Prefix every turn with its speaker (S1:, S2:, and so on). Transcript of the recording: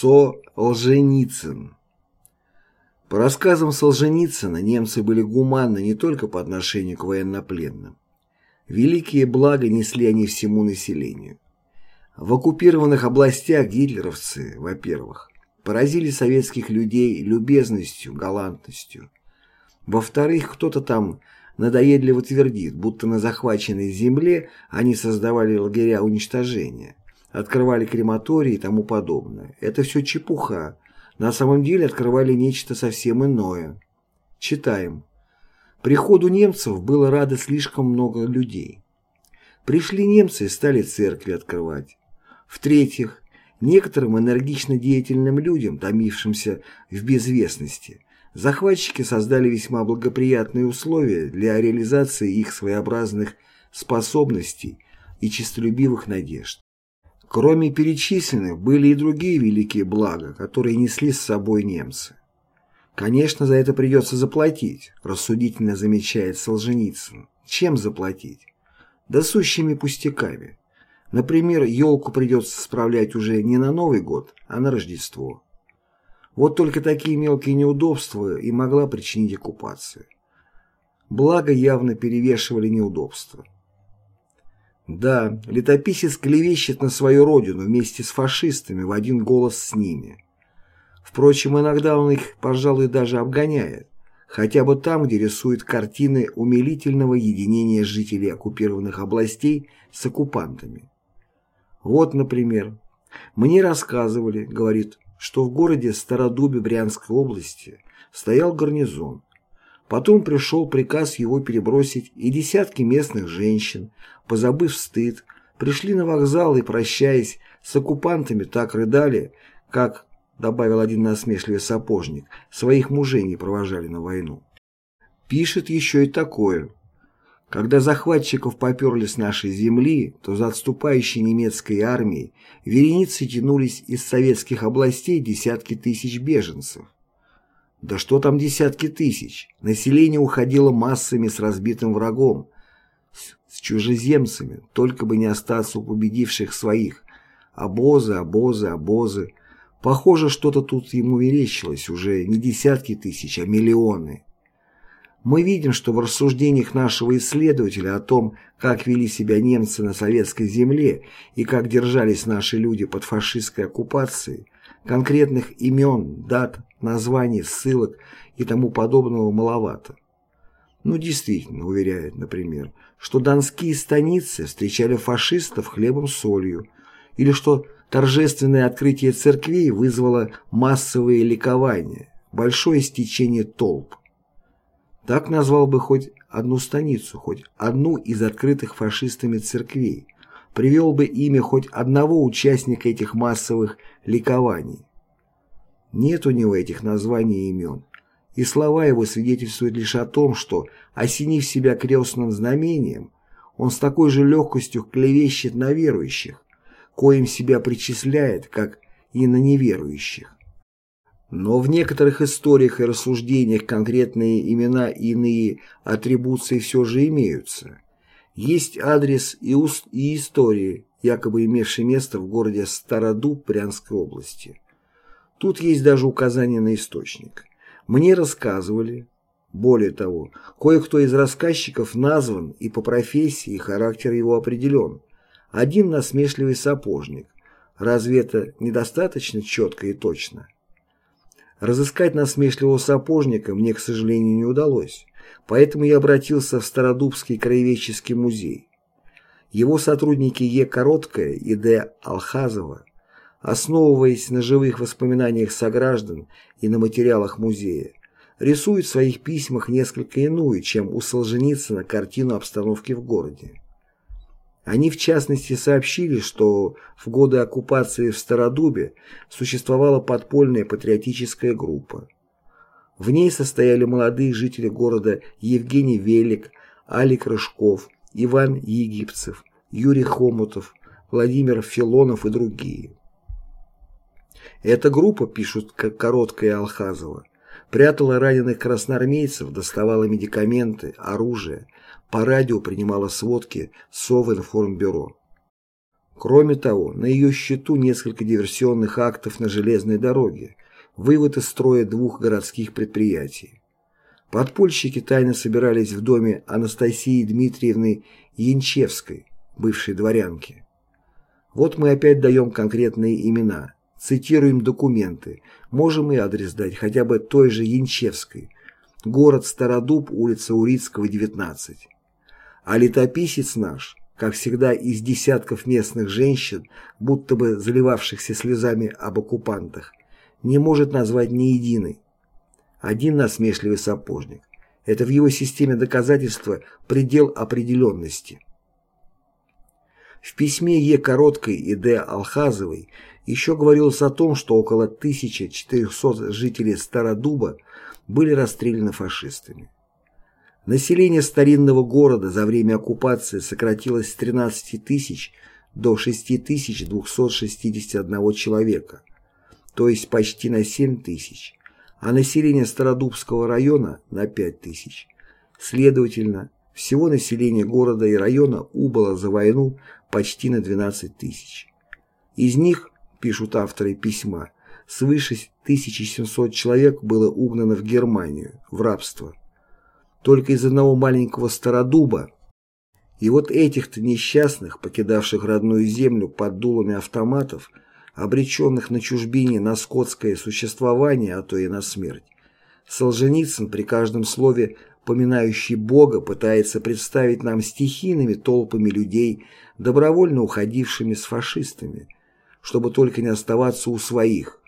S1: Солженицын По рассказам Солженицына, немцы были гуманны не только по отношению к военнопленным. Великие блага несли они всему населению. В оккупированных областях гитлеровцы, во-первых, поразили советских людей любезностью, галантностью. Во-вторых, кто-то там надоедливо твердит, будто на захваченной земле они создавали лагеря уничтожения, открывали крематории и тому подобное. Это все чепуха. На самом деле открывали нечто совсем иное. Читаем. Приходу немцев было рады слишком много людей. Пришли немцы и стали церкви открывать. В-третьих, некоторым энергично деятельным людям, томившимся в безвестности, захватчики создали весьма благоприятные условия для реализации их своеобразных способностей и честолюбивых надежд. Кроме перечисленных, были и другие великие блага, которые несли с собой немцы. Конечно, за это придется заплатить, рассудительно замечает Солженицын. Чем заплатить? Да сущими пустяками. Например, елку придется справлять уже не на Новый год, а на Рождество. Вот только такие мелкие неудобства и могла причинить оккупация. Благо явно перевешивали неудобства. Да, летописец клевещет на свою родину вместе с фашистами в один голос с ними. Впрочем, иногда он их, пожалуй, даже обгоняет, хотя бы там, где рисует картины умилительного единения жителей оккупированных областей с оккупантами. Вот, например, мне рассказывали, говорит, что в городе Стародубе Брянской области стоял гарнизон. Потом пришел приказ его перебросить, и десятки местных женщин, позабыв стыд, пришли на вокзал и, прощаясь с оккупантами, так рыдали, как, добавил один насмешливый сапожник, своих мужей не провожали на войну. Пишет еще и такое – когда захватчиков поперли с нашей земли, то за отступающей немецкой армией вереницы тянулись из советских областей десятки тысяч беженцев. Да что там десятки тысяч? Население уходило массами с разбитым врагом, с, чужеземцами, только бы не остаться у победивших своих. Обозы, обозы, обозы. Похоже, что-то тут ему мерещилось уже не десятки тысяч, а миллионы. Мы видим, что в рассуждениях нашего исследователя о том, как вели себя немцы на советской земле и как держались наши люди под фашистской оккупацией, конкретных имен, дат, названий, ссылок и тому подобного маловато. Ну, действительно, уверяет, например, что донские станицы встречали фашистов хлебом-солью, или что торжественное открытие церквей вызвало массовые ликования, большое стечение толп. Так назвал бы хоть одну станицу, хоть одну из открытых фашистами церквей, привел бы имя хоть одного участника этих массовых ликований. Нет у него этих названий и имен, и слова его свидетельствуют лишь о том, что, осенив себя крестным знамением, он с такой же легкостью клевещет на верующих, коим себя причисляет, как и на неверующих. Но в некоторых историях и рассуждениях конкретные имена и иные атрибуции все же имеются. Есть адрес и, уст, и истории, якобы имевшие место в городе Стародуб Брянской области. Тут есть даже указание на источник. Мне рассказывали, более того, кое-кто из рассказчиков назван и по профессии, и характер его определен. Один насмешливый сапожник. Разве это недостаточно четко и точно? Разыскать насмешливого сапожника мне, к сожалению, не удалось, поэтому я обратился в Стародубский краеведческий музей. Его сотрудники Е. Короткая и Д. Алхазова, основываясь на живых воспоминаниях сограждан и на материалах музея, рисуют в своих письмах несколько иную, чем у Солженицына, картину обстановки в городе. Они в частности сообщили, что в годы оккупации в Стародубе существовала подпольная патриотическая группа. В ней состояли молодые жители города Евгений Велик, Алик Рыжков, Иван Египцев, Юрий Хомутов, Владимир Филонов и другие. Эта группа, пишут короткая Алхазова, прятала раненых красноармейцев, доставала медикаменты, оружие, по радио принимала сводки Совинформбюро. Кроме того, на ее счету несколько диверсионных актов на железной дороге, вывод из строя двух городских предприятий. Подпольщики тайно собирались в доме Анастасии Дмитриевны Янчевской, бывшей дворянки. Вот мы опять даем конкретные имена, цитируем документы, можем и адрес дать хотя бы той же Янчевской, город Стародуб, улица Урицкого, 19. А летописец наш, как всегда из десятков местных женщин, будто бы заливавшихся слезами об оккупантах, не может назвать ни единой. Один насмешливый сапожник. Это в его системе доказательства предел определенности. В письме Е. Короткой и Д. Алхазовой еще говорилось о том, что около 1400 жителей Стародуба были расстреляны фашистами. Население старинного города за время оккупации сократилось с 13 тысяч до 6261 человека, то есть почти на 7 тысяч, а население Стародубского района на 5 тысяч. Следовательно, всего население города и района убыло за войну почти на 12 тысяч. Из них, пишут авторы письма, свыше 1700 человек было угнано в Германию, в рабство. Только из одного маленького Стародуба и вот этих-то несчастных, покидавших родную землю под дулами автоматов, обреченных на чужбине на скотское существование, а то и на смерть, Солженицын при каждом слове поминающий Бога, пытается представить нам стихийными толпами людей, добровольно уходившими с фашистами, чтобы только не оставаться у своих,